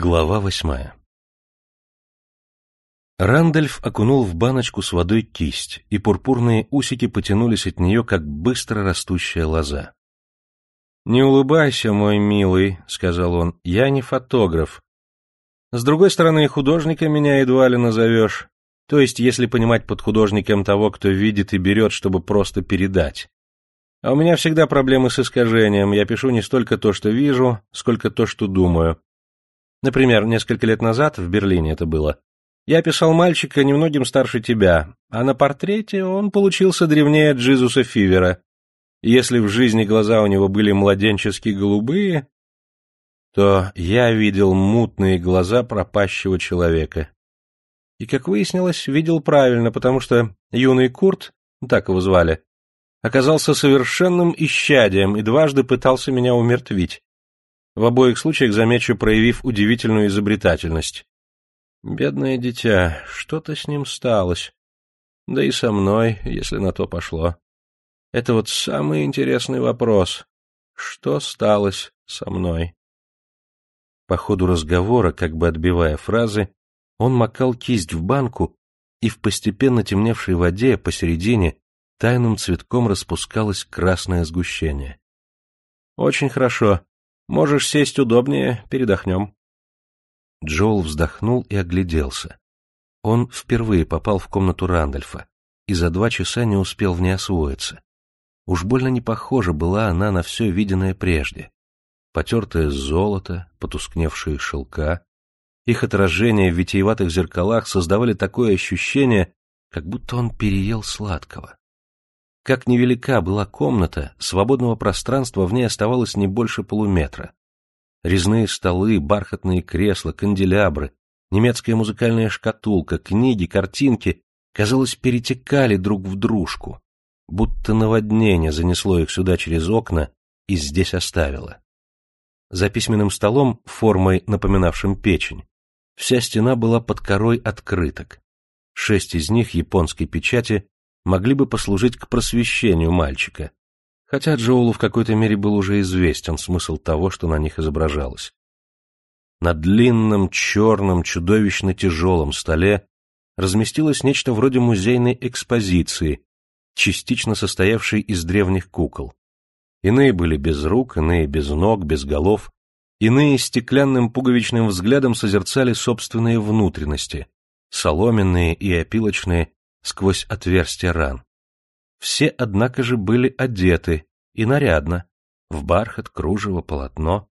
Глава восьмая Рандольф окунул в баночку с водой кисть, и пурпурные усики потянулись от нее, как быстро растущая лоза. «Не улыбайся, мой милый», — сказал он, — «я не фотограф. С другой стороны, художника меня едва ли назовешь, то есть если понимать под художником того, кто видит и берет, чтобы просто передать. А у меня всегда проблемы с искажением, я пишу не столько то, что вижу, сколько то, что думаю». Например, несколько лет назад, в Берлине это было, я писал мальчика немногим старше тебя, а на портрете он получился древнее Джизуса Фивера. Если в жизни глаза у него были младенчески голубые, то я видел мутные глаза пропащего человека. И, как выяснилось, видел правильно, потому что юный Курт, так его звали, оказался совершенным исчадием и дважды пытался меня умертвить в обоих случаях, замечу, проявив удивительную изобретательность. Бедное дитя, что-то с ним сталось. Да и со мной, если на то пошло. Это вот самый интересный вопрос. Что сталось со мной? По ходу разговора, как бы отбивая фразы, он макал кисть в банку, и в постепенно темневшей воде посередине тайным цветком распускалось красное сгущение. «Очень хорошо. Можешь сесть удобнее, передохнем. Джоул вздохнул и огляделся. Он впервые попал в комнату Рандольфа и за два часа не успел в ней освоиться. Уж больно не похожа была она на все виденное прежде. Потертое золото, потускневшие шелка, их отражения в витиеватых зеркалах создавали такое ощущение, как будто он переел сладкого. Как невелика была комната, свободного пространства в ней оставалось не больше полуметра. Резные столы, бархатные кресла, канделябры, немецкая музыкальная шкатулка, книги, картинки, казалось, перетекали друг в дружку, будто наводнение занесло их сюда через окна и здесь оставило. За письменным столом, формой напоминавшим печень, вся стена была под корой открыток. Шесть из них японской печати могли бы послужить к просвещению мальчика, хотя Джоулу в какой-то мере был уже известен смысл того, что на них изображалось. На длинном, черном, чудовищно тяжелом столе разместилось нечто вроде музейной экспозиции, частично состоявшей из древних кукол. Иные были без рук, иные без ног, без голов, иные стеклянным пуговичным взглядом созерцали собственные внутренности, соломенные и опилочные, сквозь отверстия ран. Все, однако же, были одеты, и нарядно, в бархат, кружево, полотно,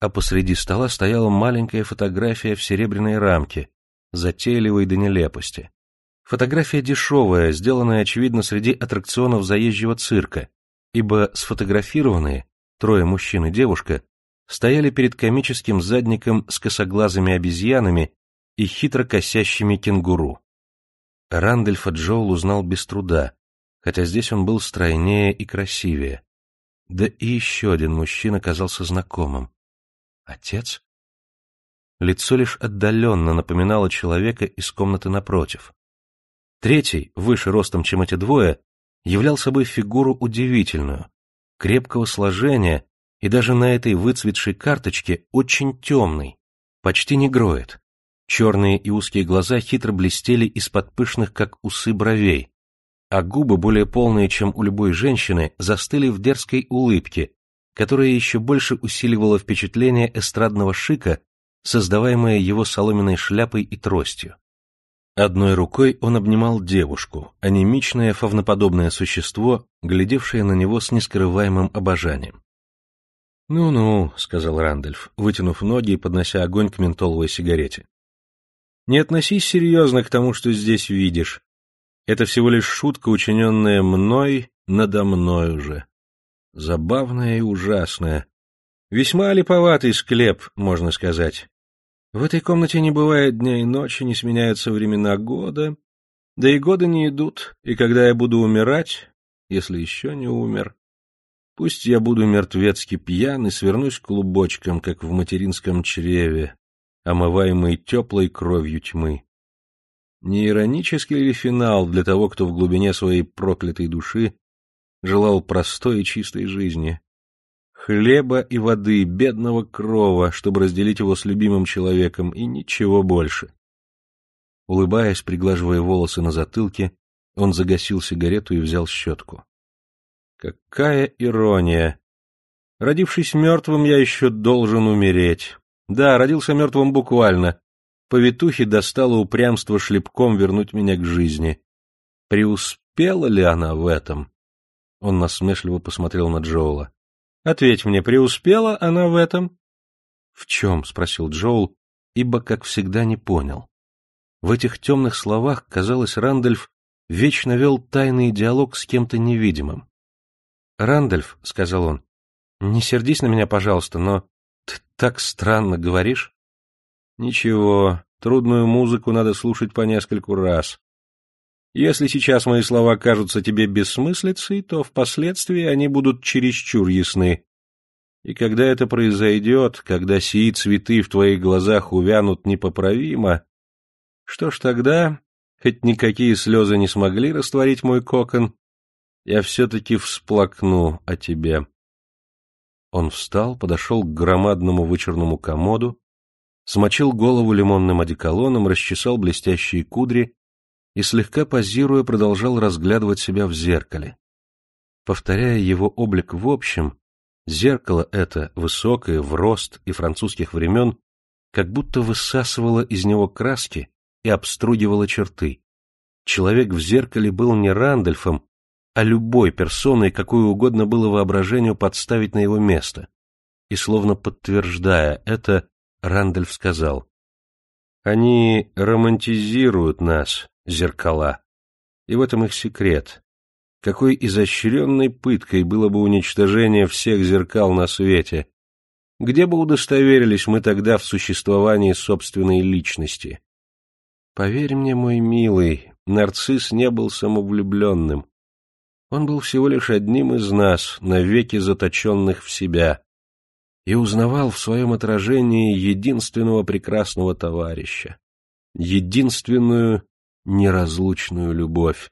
а посреди стола стояла маленькая фотография в серебряной рамке, затейливой до нелепости. Фотография дешевая, сделанная, очевидно, среди аттракционов заезжего цирка, ибо сфотографированные, трое мужчин и девушка, стояли перед комическим задником с косоглазыми обезьянами и хитро косящими кенгуру. Рандольфа Джоул узнал без труда, хотя здесь он был стройнее и красивее. Да и еще один мужчина казался знакомым. Отец? Лицо лишь отдаленно напоминало человека из комнаты напротив. Третий, выше ростом, чем эти двое, являл собой фигуру удивительную, крепкого сложения и даже на этой выцветшей карточке очень темный, почти не гроет. Черные и узкие глаза хитро блестели из-под пышных, как усы, бровей, а губы, более полные, чем у любой женщины, застыли в дерзкой улыбке, которая еще больше усиливала впечатление эстрадного шика, создаваемое его соломенной шляпой и тростью. Одной рукой он обнимал девушку, анемичное фавноподобное существо, глядевшее на него с нескрываемым обожанием. «Ну-ну», — сказал Рандольф, вытянув ноги и поднося огонь к ментоловой сигарете. Не относись серьезно к тому, что здесь видишь. Это всего лишь шутка, учиненная мной надо мной уже. Забавная и ужасная. Весьма липоватый склеп, можно сказать. В этой комнате не бывает дня и ночи, не сменяются времена года, да и годы не идут, и когда я буду умирать, если еще не умер, пусть я буду мертвецки пьян и свернусь клубочком, как в материнском чреве, омываемый теплой кровью тьмы. Не иронический ли финал для того, кто в глубине своей проклятой души желал простой и чистой жизни? хлеба и воды, бедного крова, чтобы разделить его с любимым человеком, и ничего больше. Улыбаясь, приглаживая волосы на затылке, он загасил сигарету и взял щетку. Какая ирония! Родившись мертвым, я еще должен умереть. Да, родился мертвым буквально. Повитухе достало упрямство шлепком вернуть меня к жизни. Преуспела ли она в этом? Он насмешливо посмотрел на Джоула. — Ответь мне, преуспела она в этом? — В чем? — спросил Джоул, ибо, как всегда, не понял. В этих темных словах, казалось, Рандольф вечно вел тайный диалог с кем-то невидимым. — Рандольф, — сказал он, — не сердись на меня, пожалуйста, но так странно говоришь. — Ничего, трудную музыку надо слушать по нескольку раз. Если сейчас мои слова кажутся тебе бессмыслицей, то впоследствии они будут чересчур ясны. И когда это произойдет, когда сии цветы в твоих глазах увянут непоправимо, что ж тогда, хоть никакие слезы не смогли растворить мой кокон, я все-таки всплакну о тебе. Он встал, подошел к громадному вычурному комоду, смочил голову лимонным одеколоном, расчесал блестящие кудри и, слегка позируя, продолжал разглядывать себя в зеркале. Повторяя его облик в общем, зеркало это, высокое, в рост и французских времен, как будто высасывало из него краски и обстругивало черты. Человек в зеркале был не Рандольфом, а любой персоной, какую угодно было воображению подставить на его место. И словно подтверждая это, Рандольф сказал, «Они романтизируют нас, зеркала. И в этом их секрет. Какой изощренной пыткой было бы уничтожение всех зеркал на свете. Где бы удостоверились мы тогда в существовании собственной личности? Поверь мне, мой милый, нарцисс не был самовлюбленным. Он был всего лишь одним из нас, навеки заточенных в себя, и узнавал в своем отражении единственного прекрасного товарища, единственную неразлучную любовь.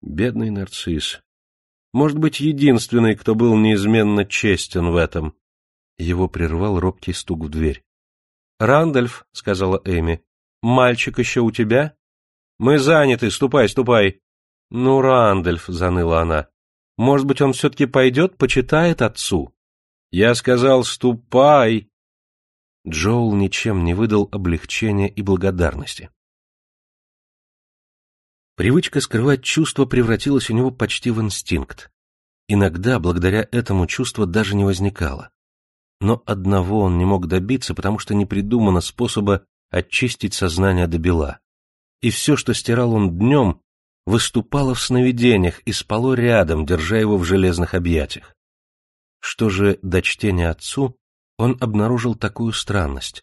Бедный нарцисс. Может быть, единственный, кто был неизменно честен в этом. Его прервал робкий стук в дверь. — Рандольф, — сказала Эми, — мальчик еще у тебя? — Мы заняты, ступай, ступай. — Ну, Рандольф, — заныла она, — может быть, он все-таки пойдет, почитает отцу? — Я сказал, ступай. Джоул ничем не выдал облегчения и благодарности. Привычка скрывать чувства превратилась у него почти в инстинкт. Иногда, благодаря этому, чувство даже не возникало. Но одного он не мог добиться, потому что не придумано способа очистить сознание до бела. И все, что стирал он днем, выступало в сновидениях и спало рядом, держа его в железных объятиях. Что же до чтения отцу, он обнаружил такую странность.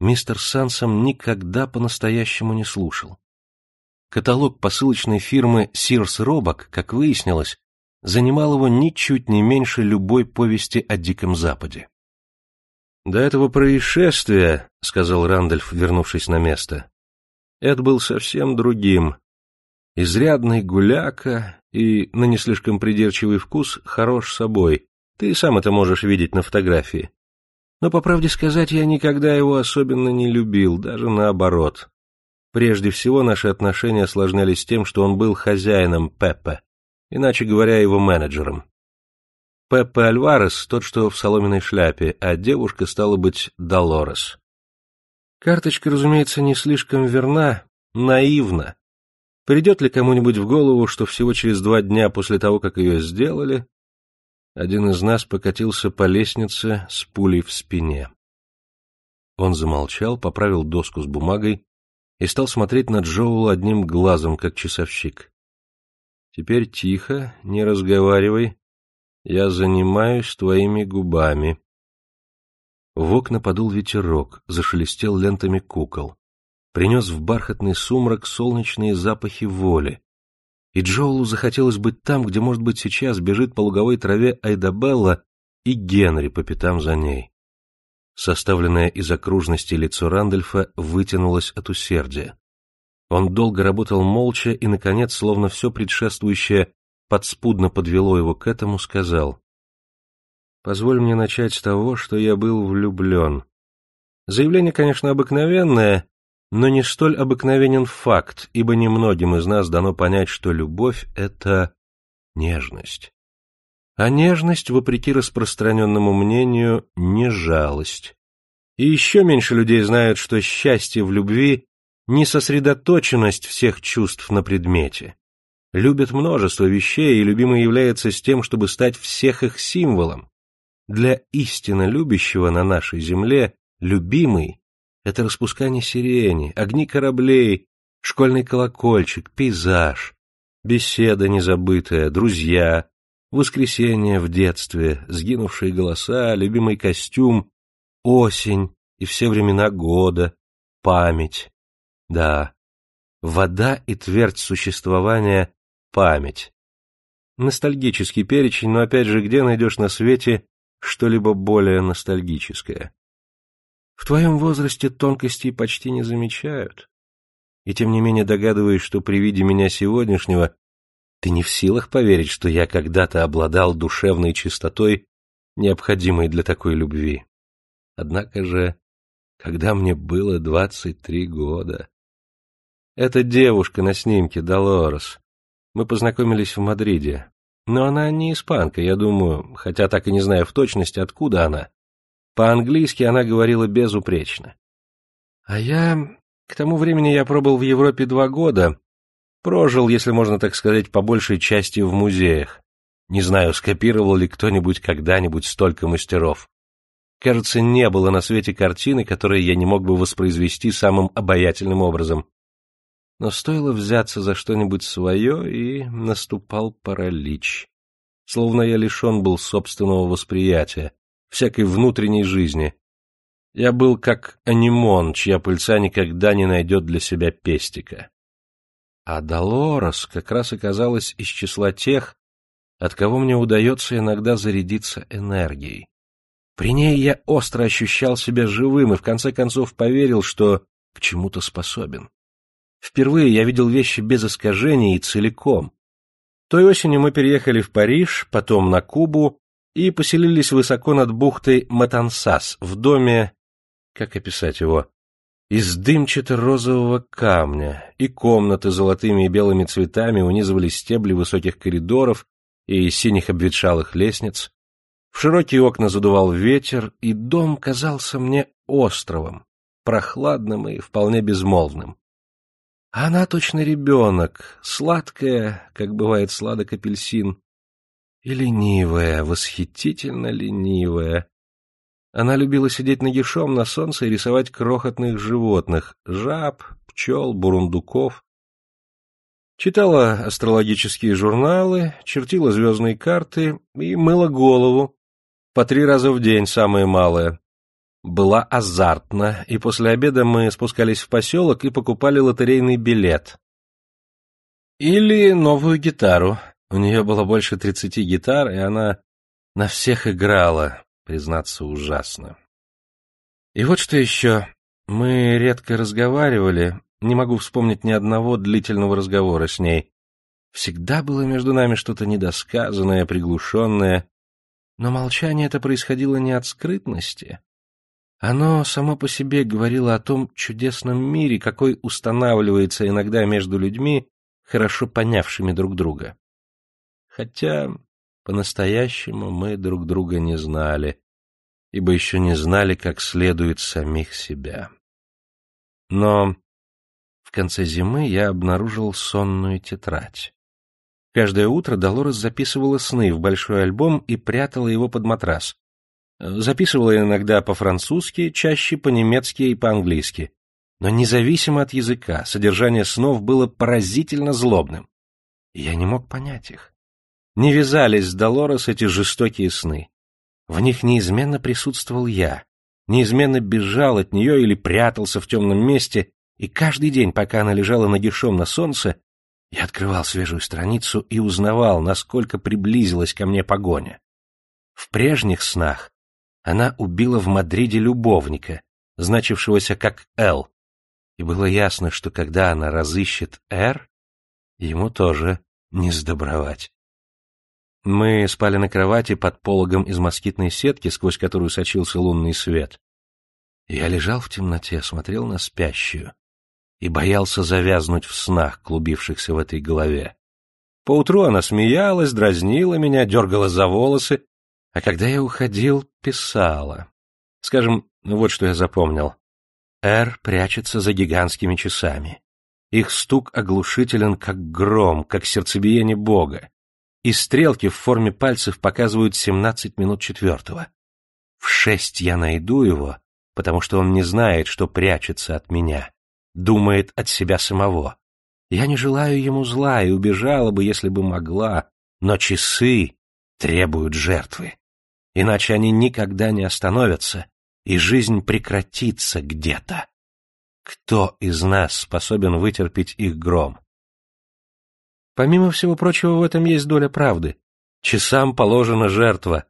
Мистер Сансом никогда по-настоящему не слушал. Каталог посылочной фирмы Sears Roebuck, как выяснилось, занимал его ничуть не меньше любой повести о Диком Западе. «До этого происшествия», — сказал Рандольф, вернувшись на место, — «это был совсем другим. Изрядный гуляка и, на не слишком придирчивый вкус, хорош собой. Ты сам это можешь видеть на фотографии. Но, по правде сказать, я никогда его особенно не любил, даже наоборот. Прежде всего, наши отношения осложнялись тем, что он был хозяином Пеппе, иначе говоря, его менеджером. Пеппе Альварес, тот, что в соломенной шляпе, а девушка, стала быть, Долорес. Карточка, разумеется, не слишком верна, наивна. Придет ли кому-нибудь в голову, что всего через два дня после того, как ее сделали, один из нас покатился по лестнице с пулей в спине. Он замолчал, поправил доску с бумагой и стал смотреть на Джоула одним глазом, как часовщик. «Теперь тихо, не разговаривай. Я занимаюсь твоими губами». В окна подул ветерок, зашелестел лентами кукол. Принес в бархатный сумрак солнечные запахи воли. И Джоулу захотелось быть там, где, может быть, сейчас бежит по луговой траве Айдабелла и Генри по пятам за ней. Составленное из окружности лицо Рандольфа вытянулось от усердия. Он долго работал молча и, наконец, словно все предшествующее подспудно подвело его к этому, сказал. Позволь мне начать с того, что я был влюблен. Заявление, конечно, обыкновенное, но не столь обыкновенен факт, ибо немногим из нас дано понять, что любовь — это нежность. А нежность, вопреки распространенному мнению, не жалость. И еще меньше людей знают, что счастье в любви — не сосредоточенность всех чувств на предмете. Любят множество вещей, и любимый является с тем, чтобы стать всех их символом. Для истинно любящего на нашей земле любимый — это распускание сирени, огни кораблей, школьный колокольчик, пейзаж, беседа незабытая, друзья, воскресенье в детстве, сгинувшие голоса, любимый костюм, осень и все времена года, память. Да, вода и твердь существования — память. Ностальгический перечень, но опять же, где найдешь на свете что-либо более ностальгическое. В твоем возрасте тонкостей почти не замечают. И тем не менее догадываюсь, что при виде меня сегодняшнего ты не в силах поверить, что я когда-то обладал душевной чистотой, необходимой для такой любви. Однако же, когда мне было двадцать три года... Эта девушка на снимке, Долорес. Мы познакомились в Мадриде. Но она не испанка, я думаю, хотя так и не знаю в точности, откуда она. По-английски она говорила безупречно. А я... К тому времени я пробыл в Европе два года. Прожил, если можно так сказать, по большей части в музеях. Не знаю, скопировал ли кто-нибудь когда-нибудь столько мастеров. Кажется, не было на свете картины, которые я не мог бы воспроизвести самым обаятельным образом но стоило взяться за что-нибудь свое, и наступал паралич. Словно я лишен был собственного восприятия, всякой внутренней жизни. Я был как анимон, чья пыльца никогда не найдет для себя пестика. А Долорес как раз оказалась из числа тех, от кого мне удается иногда зарядиться энергией. При ней я остро ощущал себя живым и в конце концов поверил, что к чему-то способен. Впервые я видел вещи без искажений и целиком. Той осенью мы переехали в Париж, потом на Кубу и поселились высоко над бухтой Матансас в доме, как описать его, из дымчато-розового камня, и комнаты золотыми и белыми цветами унизывали стебли высоких коридоров и синих обветшалых лестниц. В широкие окна задувал ветер, и дом казался мне островом, прохладным и вполне безмолвным. Она точно ребенок, сладкая, как бывает сладок апельсин, и ленивая, восхитительно ленивая. Она любила сидеть нагишом на солнце и рисовать крохотных животных — жаб, пчел, бурундуков. Читала астрологические журналы, чертила звездные карты и мыла голову. По три раза в день, самое малое была азартна, и после обеда мы спускались в поселок и покупали лотерейный билет. Или новую гитару. У нее было больше тридцати гитар, и она на всех играла, признаться, ужасно. И вот что еще. Мы редко разговаривали, не могу вспомнить ни одного длительного разговора с ней. Всегда было между нами что-то недосказанное, приглушенное, но молчание это происходило не от скрытности, оно само по себе говорило о том чудесном мире, какой устанавливается иногда между людьми, хорошо понявшими друг друга. Хотя по-настоящему мы друг друга не знали, ибо еще не знали как следует самих себя. Но в конце зимы я обнаружил сонную тетрадь. Каждое утро Долорес записывала сны в большой альбом и прятала его под матрас, Записывала иногда по-французски, чаще по-немецки и по-английски. Но независимо от языка, содержание снов было поразительно злобным. я не мог понять их. Не вязались с Долорес эти жестокие сны. В них неизменно присутствовал я, неизменно бежал от нее или прятался в темном месте, и каждый день, пока она лежала нагишом на солнце, я открывал свежую страницу и узнавал, насколько приблизилась ко мне погоня. В прежних снах она убила в Мадриде любовника, значившегося как Л. И было ясно, что когда она разыщет Р, ему тоже не сдобровать. Мы спали на кровати под пологом из москитной сетки, сквозь которую сочился лунный свет. Я лежал в темноте, смотрел на спящую и боялся завязнуть в снах, клубившихся в этой голове. Поутру она смеялась, дразнила меня, дергала за волосы, а когда я уходил, писала. Скажем, вот что я запомнил. Р прячется за гигантскими часами. Их стук оглушителен, как гром, как сердцебиение Бога. И стрелки в форме пальцев показывают семнадцать минут четвертого. В шесть я найду его, потому что он не знает, что прячется от меня, думает от себя самого. Я не желаю ему зла и убежала бы, если бы могла, но часы требуют жертвы. Иначе они никогда не остановятся, и жизнь прекратится где-то. Кто из нас способен вытерпеть их гром? Помимо всего прочего, в этом есть доля правды. Часам положена жертва.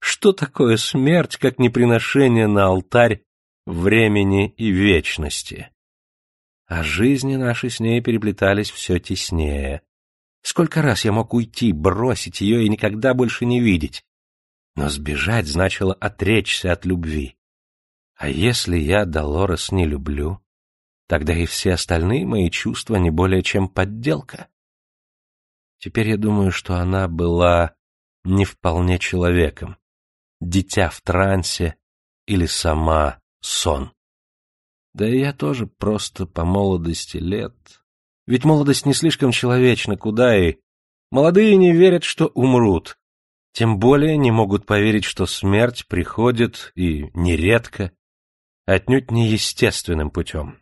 Что такое смерть, как не приношение на алтарь времени и вечности? А жизни наши с ней переплетались все теснее. Сколько раз я мог уйти, бросить ее и никогда больше не видеть. Но сбежать значило отречься от любви. А если я Долорес не люблю, тогда и все остальные мои чувства не более чем подделка. Теперь я думаю, что она была не вполне человеком, дитя в трансе или сама сон. Да и я тоже просто по молодости лет. Ведь молодость не слишком человечна, куда и... Молодые не верят, что умрут. Тем более не могут поверить, что смерть приходит, и нередко, отнюдь не естественным путем.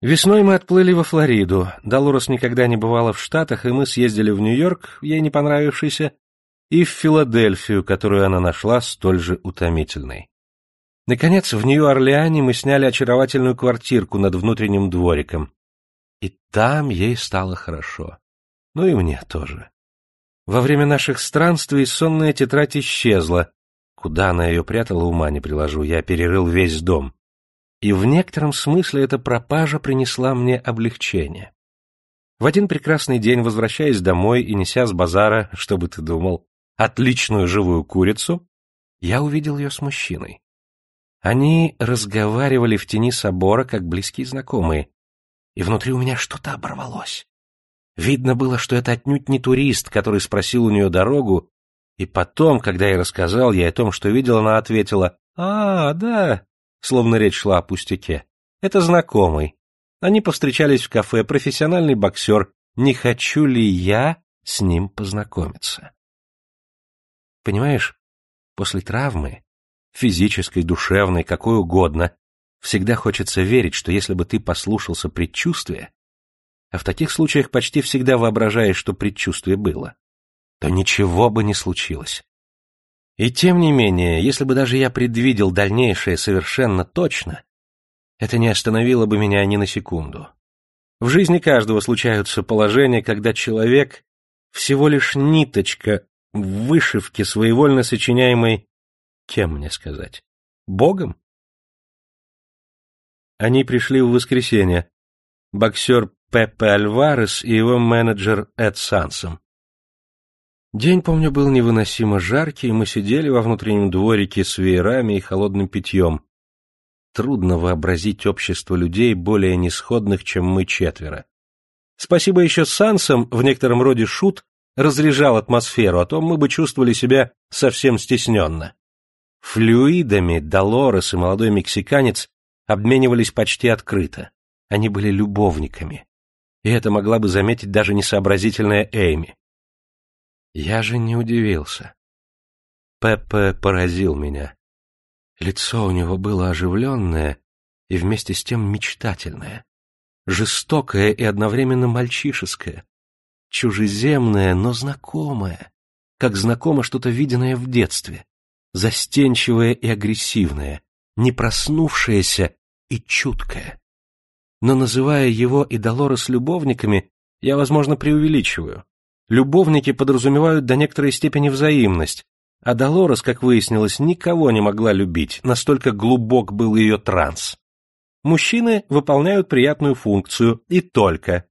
Весной мы отплыли во Флориду. Долорес никогда не бывала в Штатах, и мы съездили в Нью-Йорк, ей не понравившийся, и в Филадельфию, которую она нашла столь же утомительной. Наконец, в Нью-Орлеане мы сняли очаровательную квартирку над внутренним двориком. И там ей стало хорошо. Ну и мне тоже. Во время наших странствий сонная тетрадь исчезла, Куда она ее прятала, ума не приложу, я перерыл весь дом. И в некотором смысле эта пропажа принесла мне облегчение. В один прекрасный день, возвращаясь домой и неся с базара, что бы ты думал, отличную живую курицу, я увидел ее с мужчиной. Они разговаривали в тени собора, как близкие знакомые, и внутри у меня что-то оборвалось. Видно было, что это отнюдь не турист, который спросил у нее дорогу и потом, когда я рассказал ей о том, что видел, она ответила «А, да», словно речь шла о пустяке. «Это знакомый. Они повстречались в кафе, профессиональный боксер. Не хочу ли я с ним познакомиться?» Понимаешь, после травмы, физической, душевной, какой угодно, всегда хочется верить, что если бы ты послушался предчувствия, а в таких случаях почти всегда воображаешь, что предчувствие было, то ничего бы не случилось. И тем не менее, если бы даже я предвидел дальнейшее совершенно точно, это не остановило бы меня ни на секунду. В жизни каждого случаются положения, когда человек всего лишь ниточка в вышивке своевольно сочиняемой, кем мне сказать, Богом? Они пришли в воскресенье. Боксер Пеппе Альварес и его менеджер Эд Сансом. День, помню, был невыносимо жаркий, и мы сидели во внутреннем дворике с веерами и холодным питьем. Трудно вообразить общество людей, более несходных, чем мы четверо. Спасибо еще Сансам, в некотором роде шут, разряжал атмосферу, а то мы бы чувствовали себя совсем стесненно. Флюидами Долорес и молодой мексиканец обменивались почти открыто. Они были любовниками. И это могла бы заметить даже несообразительная Эйми. Я же не удивился. Пеппе поразил меня. Лицо у него было оживленное и вместе с тем мечтательное, жестокое и одновременно мальчишеское, чужеземное, но знакомое, как знакомо что-то виденное в детстве, застенчивое и агрессивное, не проснувшееся и чуткое. Но называя его и Долорес любовниками, я, возможно, преувеличиваю. Любовники подразумевают до некоторой степени взаимность, а Долорес, как выяснилось, никого не могла любить, настолько глубок был ее транс. Мужчины выполняют приятную функцию, и только.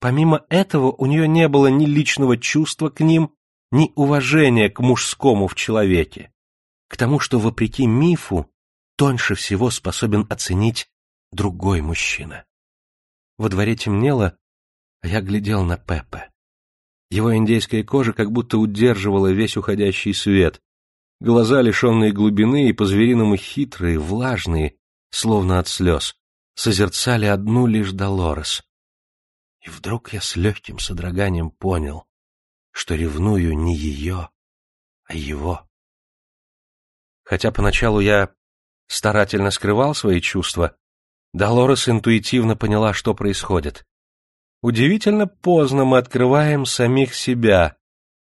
Помимо этого, у нее не было ни личного чувства к ним, ни уважения к мужскому в человеке, к тому, что, вопреки мифу, тоньше всего способен оценить другой мужчина. Во дворе темнело, а я глядел на Пеппа. Его индейская кожа как будто удерживала весь уходящий свет. Глаза, лишенные глубины и по-звериному хитрые, влажные, словно от слез, созерцали одну лишь Долорес. И вдруг я с легким содроганием понял, что ревную не ее, а его. Хотя поначалу я старательно скрывал свои чувства, Долорес интуитивно поняла, что происходит. Удивительно поздно мы открываем самих себя.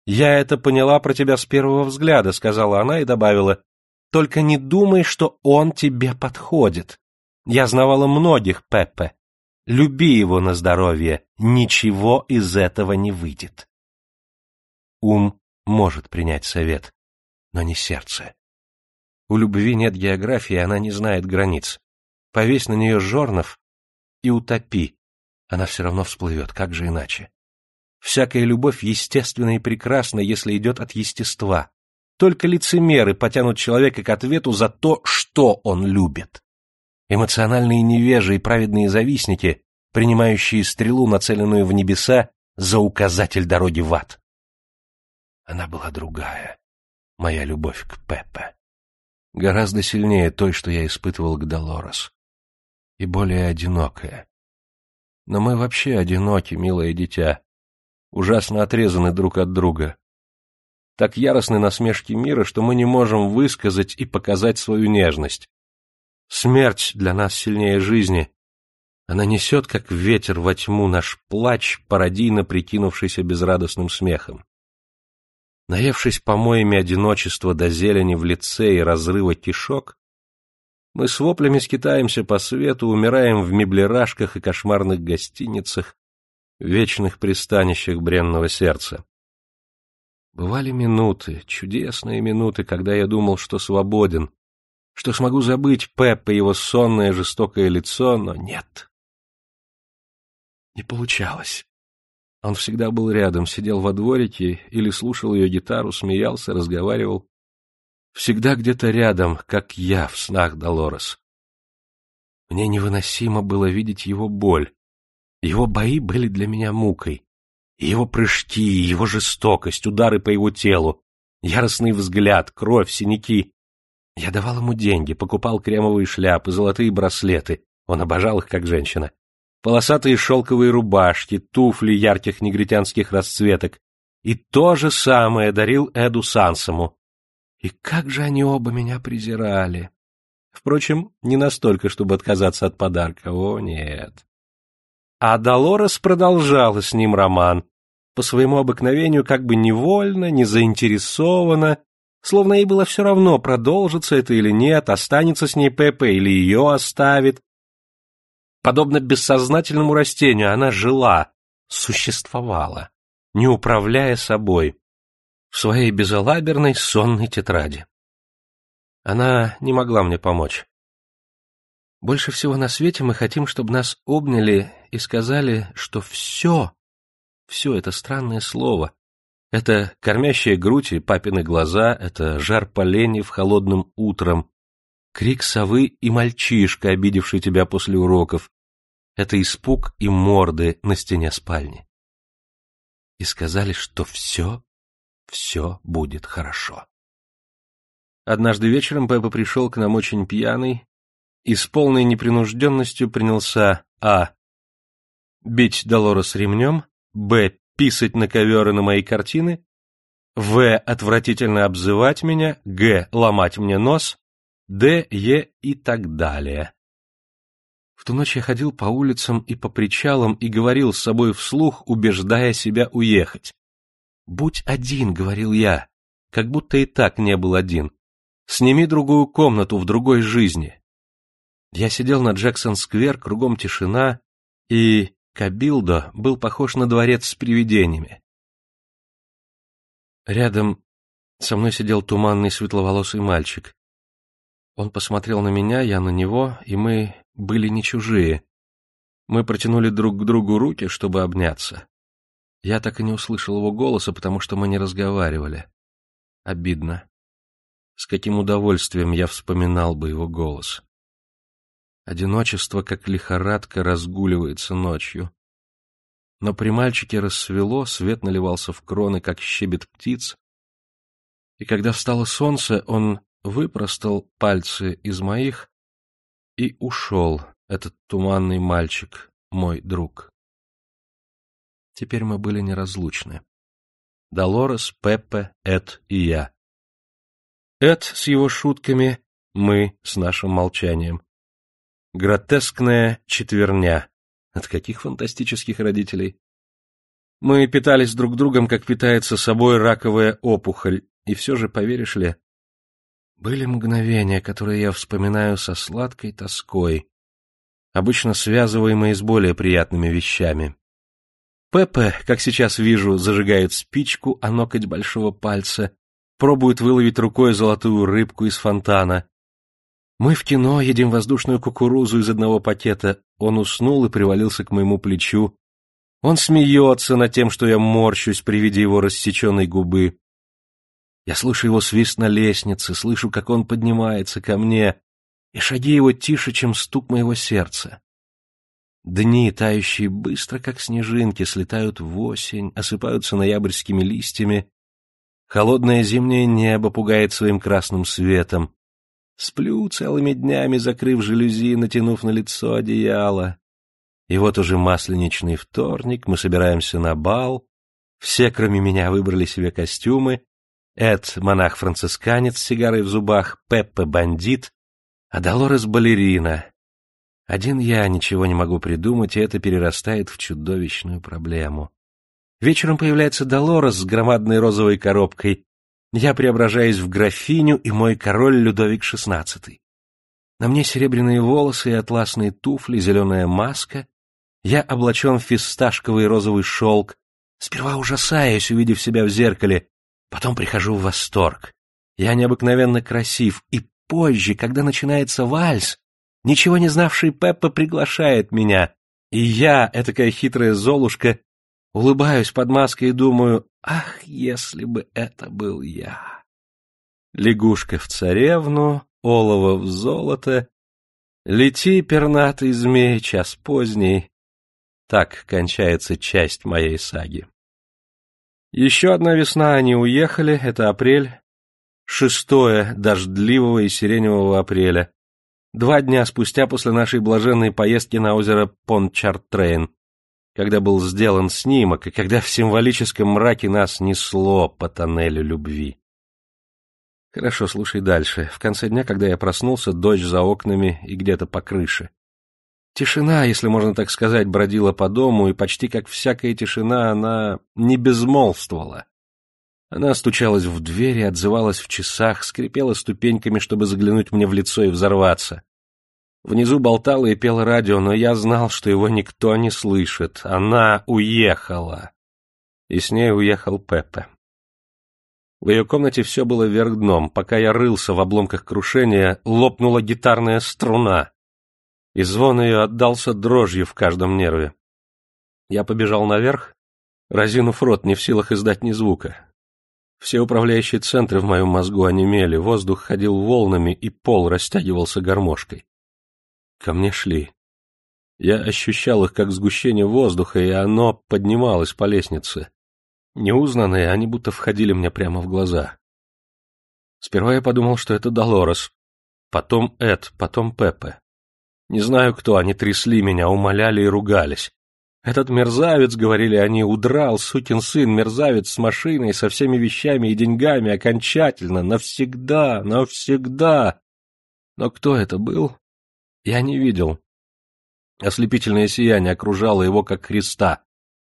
Я это поняла про тебя с первого взгляда, сказала она и добавила. Только не думай, что он тебе подходит. Я знавала многих Пеппе. Люби его на здоровье, ничего из этого не выйдет. Ум может принять совет, но не сердце. У любви нет географии, она не знает границ. Повесь на нее жорнов и утопи. Она все равно всплывет, как же иначе. Всякая любовь естественна и прекрасна, если идет от естества. Только лицемеры потянут человека к ответу за то, что он любит. Эмоциональные невежи и праведные завистники, принимающие стрелу, нацеленную в небеса, за указатель дороги в ад. Она была другая, моя любовь к Пеппе. Гораздо сильнее той, что я испытывал к Долорес и более одинокая. Но мы вообще одиноки, милое дитя, ужасно отрезаны друг от друга. Так яростны насмешки мира, что мы не можем высказать и показать свою нежность. Смерть для нас сильнее жизни. Она несет, как ветер во тьму, наш плач, пародийно прикинувшийся безрадостным смехом. Наевшись помоями одиночества до зелени в лице и разрыва кишок, мы с воплями скитаемся по свету, умираем в меблерашках и кошмарных гостиницах, вечных пристанищах бренного сердца. Бывали минуты, чудесные минуты, когда я думал, что свободен, что смогу забыть Пеппа его сонное жестокое лицо, но нет. Не получалось. Он всегда был рядом, сидел во дворике или слушал ее гитару, смеялся, разговаривал всегда где-то рядом, как я в снах Долорес. Мне невыносимо было видеть его боль. Его бои были для меня мукой. его прыжки, его жестокость, удары по его телу, яростный взгляд, кровь, синяки. Я давал ему деньги, покупал кремовые шляпы, золотые браслеты. Он обожал их, как женщина. Полосатые шелковые рубашки, туфли ярких негритянских расцветок. И то же самое дарил Эду Сансому. И как же они оба меня презирали! Впрочем, не настолько, чтобы отказаться от подарка, о нет. А Долорес продолжала с ним роман, по своему обыкновению как бы невольно, не заинтересованно, словно ей было все равно, продолжится это или нет, останется с ней Пепе или ее оставит. Подобно бессознательному растению, она жила, существовала, не управляя собой в своей безалаберной сонной тетради. Она не могла мне помочь. Больше всего на свете мы хотим, чтобы нас обняли и сказали, что все, все это странное слово, это кормящая грудь и папины глаза, это жар поленьев холодным утром, крик совы и мальчишка, обидевший тебя после уроков, это испуг и морды на стене спальни. И сказали, что все все будет хорошо. Однажды вечером Пеппа пришел к нам очень пьяный и с полной непринужденностью принялся а. бить Долорес ремнем, б. писать на коверы на мои картины, в. отвратительно обзывать меня, г. ломать мне нос, д. е. и так далее. В ту ночь я ходил по улицам и по причалам и говорил с собой вслух, убеждая себя уехать. «Будь один», — говорил я, как будто и так не был один. «Сними другую комнату в другой жизни». Я сидел на Джексон-сквер, кругом тишина, и Кабилдо был похож на дворец с привидениями. Рядом со мной сидел туманный светловолосый мальчик. Он посмотрел на меня, я на него, и мы были не чужие. Мы протянули друг к другу руки, чтобы обняться. Я так и не услышал его голоса, потому что мы не разговаривали. Обидно. С каким удовольствием я вспоминал бы его голос. Одиночество, как лихорадка, разгуливается ночью. Но при мальчике рассвело, свет наливался в кроны, как щебет птиц, и когда встало солнце, он выпростал пальцы из моих и ушел, этот туманный мальчик, мой друг. Теперь мы были неразлучны. Долорес, Пеппе, Эд и я. Эд с его шутками, мы с нашим молчанием. Гротескная четверня. От каких фантастических родителей? Мы питались друг другом, как питается собой раковая опухоль, и все же, поверишь ли, были мгновения, которые я вспоминаю со сладкой тоской, обычно связываемые с более приятными вещами. Пеппе, как сейчас вижу, зажигает спичку, а ноготь большого пальца, пробует выловить рукой золотую рыбку из фонтана. Мы в кино едим воздушную кукурузу из одного пакета. Он уснул и привалился к моему плечу. Он смеется над тем, что я морщусь при виде его рассеченной губы. Я слышу его свист на лестнице, слышу, как он поднимается ко мне, и шаги его тише, чем стук моего сердца. Дни, тающие быстро, как снежинки, слетают в осень, осыпаются ноябрьскими листьями. Холодное зимнее небо пугает своим красным светом. Сплю целыми днями, закрыв жалюзи, натянув на лицо одеяло. И вот уже масленичный вторник, мы собираемся на бал. Все, кроме меня, выбрали себе костюмы. Эд — монах-францисканец с сигарой в зубах, Пеппа — бандит, а Долорес — балерина. Один я ничего не могу придумать, и это перерастает в чудовищную проблему. Вечером появляется Долорес с громадной розовой коробкой, я преображаюсь в графиню и мой король Людовик XVI. На мне серебряные волосы и атласные туфли, зеленая маска. Я облачен в фисташковый розовый шелк. Сперва ужасаюсь, увидев себя в зеркале, потом прихожу в восторг. Я необыкновенно красив, и позже, когда начинается вальс, ничего не знавший Пеппа приглашает меня, и я, этакая хитрая золушка, улыбаюсь под маской и думаю, Ах, если бы это был я! Лягушка в царевну, олово в золото, лети, пернатый змей, час поздний. Так кончается часть моей саги. Еще одна весна они уехали, это апрель, шестое дождливого и сиреневого апреля, два дня спустя после нашей блаженной поездки на озеро Пончартрейн, когда был сделан снимок и когда в символическом мраке нас несло по тоннелю любви. Хорошо, слушай дальше. В конце дня, когда я проснулся, дождь за окнами и где-то по крыше. Тишина, если можно так сказать, бродила по дому, и почти как всякая тишина она не безмолвствовала. Она стучалась в дверь и отзывалась в часах, скрипела ступеньками, чтобы заглянуть мне в лицо и взорваться. Внизу болтало и пело радио, но я знал, что его никто не слышит. Она уехала. И с ней уехал Пеппе. В ее комнате все было вверх дном. Пока я рылся в обломках крушения, лопнула гитарная струна. И звон ее отдался дрожью в каждом нерве. Я побежал наверх, разинув рот, не в силах издать ни звука. Все управляющие центры в моем мозгу онемели, воздух ходил волнами, и пол растягивался гармошкой. Ко мне шли. Я ощущал их как сгущение воздуха, и оно поднималось по лестнице. Неузнанные, они будто входили мне прямо в глаза. Сперва я подумал, что это Долорес, потом Эд, потом Пепе. Не знаю кто, они трясли меня, умоляли и ругались. Этот мерзавец, говорили они, удрал, сукин сын, мерзавец с машиной, со всеми вещами и деньгами, окончательно, навсегда, навсегда. Но кто это был, я не видел. Ослепительное сияние окружало его, как Христа.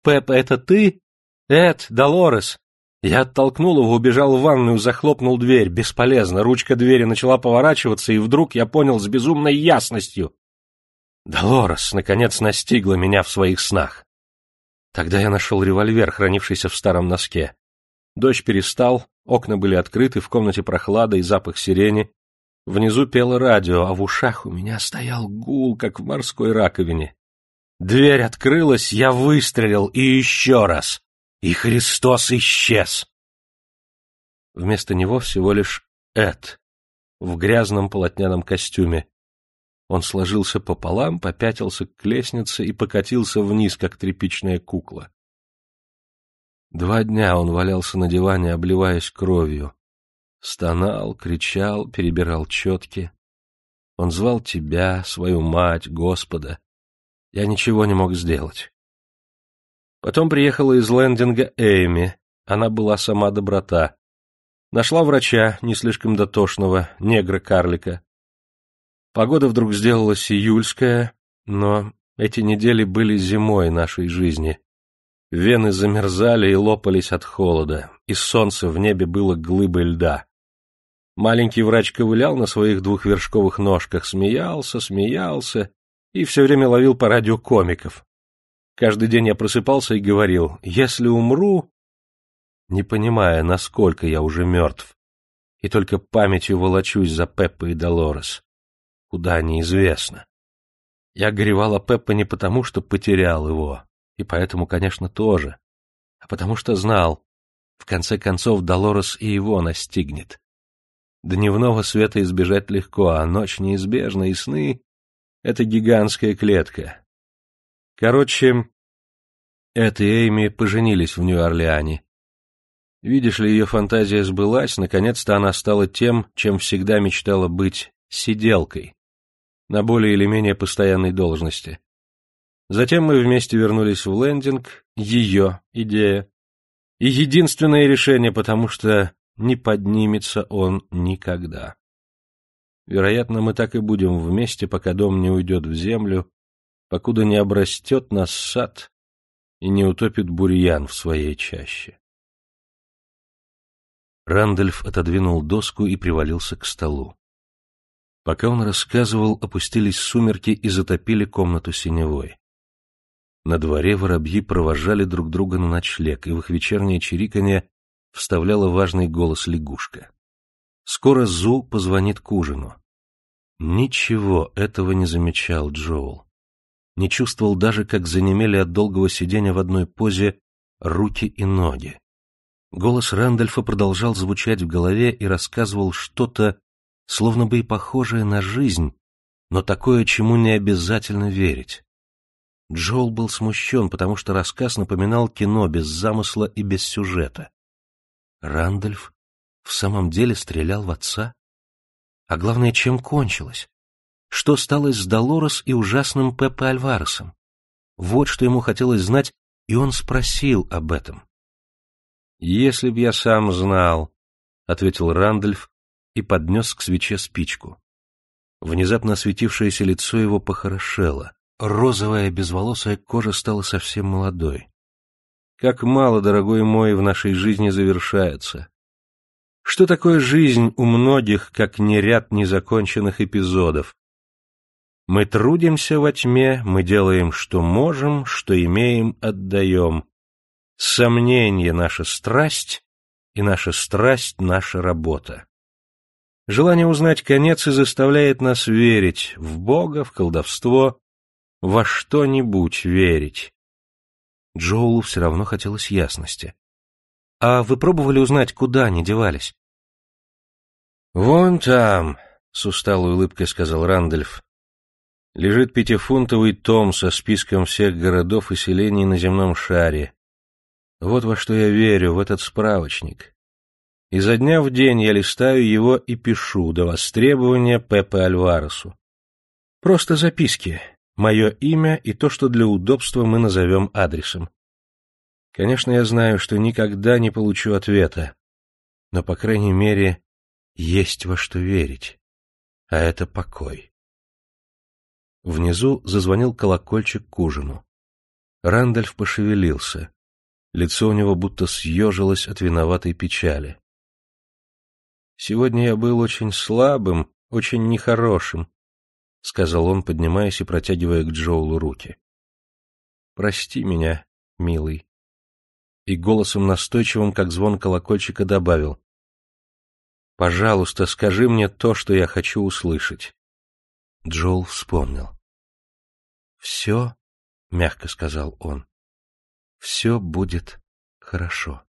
«Пеппа, это ты? Эд, Долорес!» Я оттолкнул его, убежал в ванную, захлопнул дверь. Бесполезно, ручка двери начала поворачиваться, и вдруг я понял с безумной ясностью. Долорес, наконец, настигла меня в своих снах. Тогда я нашел револьвер, хранившийся в старом носке. Дождь перестал, окна были открыты, в комнате прохлада и запах сирени. Внизу пело радио, а в ушах у меня стоял гул, как в морской раковине. Дверь открылась, я выстрелил и еще раз. И Христос исчез. Вместо него всего лишь Эд в грязном полотняном костюме. Он сложился пополам, попятился к лестнице и покатился вниз, как тряпичная кукла. Два дня он валялся на диване, обливаясь кровью. Стонал, кричал, перебирал четки. Он звал тебя, свою мать, Господа. Я ничего не мог сделать. Потом приехала из лендинга Эйми. Она была сама доброта. Нашла врача, не слишком дотошного, негра-карлика. Погода вдруг сделалась июльская, но эти недели были зимой нашей жизни. Вены замерзали и лопались от холода, и солнце в небе было глыбой льда. Маленький врач ковылял на своих двухвершковых ножках, смеялся, смеялся и все время ловил по радио комиков. Каждый день я просыпался и говорил, если умру, не понимая, насколько я уже мертв, и только памятью волочусь за Пеппа и Долорес. Куда неизвестно. Я горевал о Пеппа не потому, что потерял его, и поэтому, конечно, тоже, а потому что знал, в конце концов Долорес и его настигнет. Дневного света избежать легко, а ночь неизбежна, и сны — это гигантская клетка. Короче, Эд и Эйми поженились в Нью-Орлеане. Видишь ли, ее фантазия сбылась, наконец-то она стала тем, чем всегда мечтала быть — сиделкой, на более или менее постоянной должности. Затем мы вместе вернулись в лендинг, ее идея, и единственное решение, потому что не поднимется он никогда. Вероятно, мы так и будем вместе, пока дом не уйдет в землю, покуда не обрастет нас сад и не утопит бурьян в своей чаще. Рандольф отодвинул доску и привалился к столу. Пока он рассказывал, опустились сумерки и затопили комнату синевой. На дворе воробьи провожали друг друга на ночлег, и в их вечернее чириканье вставляла важный голос лягушка. Скоро Зу позвонит к ужину. Ничего этого не замечал Джоул. Не чувствовал даже, как занемели от долгого сидения в одной позе руки и ноги. Голос Рэндольфа продолжал звучать в голове и рассказывал что-то, словно бы и похожее на жизнь, но такое, чему не обязательно верить. Джоул был смущен, потому что рассказ напоминал кино без замысла и без сюжета. Рандольф в самом деле стрелял в отца? А главное, чем кончилось? Что стало с Долорес и ужасным Пеппе Альваресом? Вот что ему хотелось знать, и он спросил об этом. «Если б я сам знал», — ответил Рандольф и поднес к свече спичку. Внезапно осветившееся лицо его похорошело, розовая безволосая кожа стала совсем молодой. Как мало, дорогой мой, в нашей жизни завершается. Что такое жизнь у многих, как не ряд незаконченных эпизодов? Мы трудимся во тьме, мы делаем, что можем, что имеем, отдаем. Сомнение — наша страсть, и наша страсть — наша работа. Желание узнать конец и заставляет нас верить в Бога, в колдовство, во что-нибудь верить. Джоулу все равно хотелось ясности. «А вы пробовали узнать, куда они девались?» «Вон там», — с усталой улыбкой сказал Рандольф, — «лежит пятифунтовый том со списком всех городов и селений на земном шаре. Вот во что я верю, в этот справочник. Изо дня в день я листаю его и пишу до востребования Пепе Альваресу. Просто записки, мое имя и то, что для удобства мы назовем адресом. Конечно, я знаю, что никогда не получу ответа, но, по крайней мере, есть во что верить, а это покой. Внизу зазвонил колокольчик к ужину. Рандольф пошевелился. Лицо у него будто съежилось от виноватой печали. «Сегодня я был очень слабым, очень нехорошим», — сказал он, поднимаясь и протягивая к Джоулу руки. «Прости меня, милый». И голосом настойчивым, как звон колокольчика, добавил. «Пожалуйста, скажи мне то, что я хочу услышать». Джоул вспомнил. «Все», — мягко сказал он, — «все будет Хорошо.